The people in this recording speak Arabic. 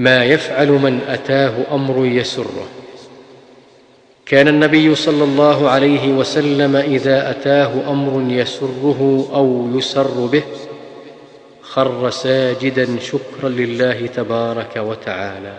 ما يفعل من أتاه أمر يسره. كان النبي صلى الله عليه وسلم إذا أتاه أمر يسره أو يسر به خر ساجدا شكرا لله تبارك وتعالى.